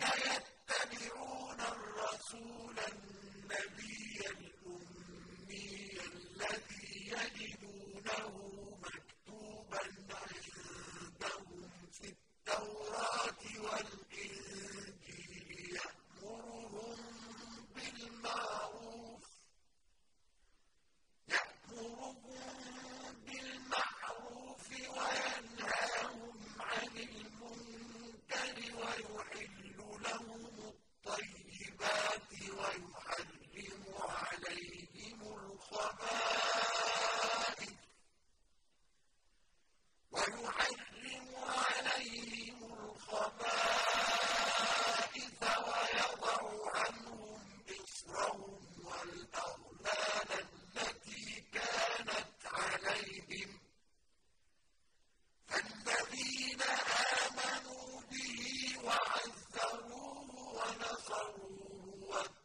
الَّذِينَ ونصروه